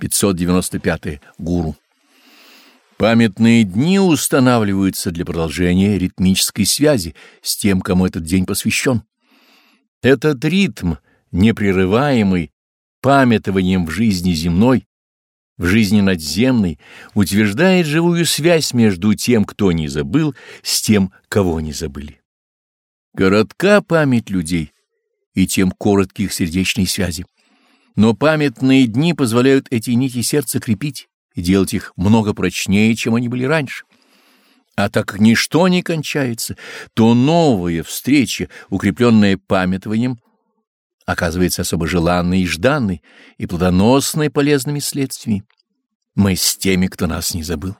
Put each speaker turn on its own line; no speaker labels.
595. Гуру. Памятные дни устанавливаются для продолжения ритмической связи с тем, кому этот день посвящен. Этот ритм, непрерываемый памятованием в жизни земной, в жизни надземной, утверждает живую связь между тем, кто не забыл, с тем, кого не забыли. Коротка память людей и тем коротких сердечной связи. Но памятные дни позволяют эти нити сердца крепить и делать их много прочнее, чем они были раньше. А так как ничто не кончается, то новая встреча, укрепленная памятованием, оказывается особо желанной и жданной, и плодоносной полезными следствиями. Мы с теми, кто нас не забыл.